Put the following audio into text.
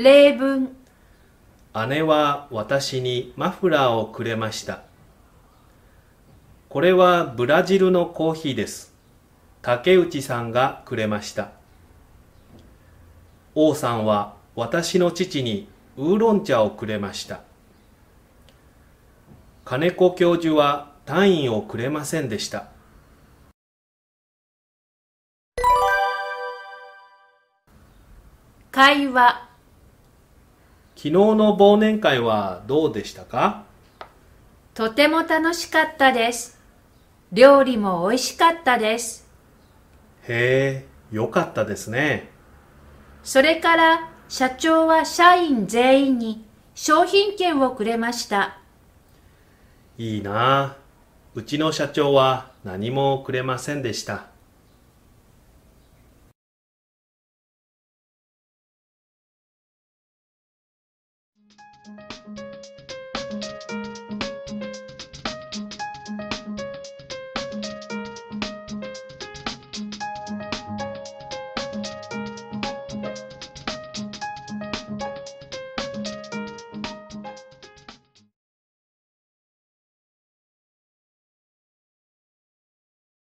例文姉は私にマフラーをくれました。これはブラジルのコーヒーです。竹内さんがくれました。王さんは私の父にウーロン茶をくれました。金子教授は単位をくれませんでした。会話昨日の忘年会はどうでしたか？とても楽しかったです。料理も美味しかったです。へえ、よかったですね。それから社長は社員全員に商品券をくれました。いいなあ。うちの社長は何もくれませんでした。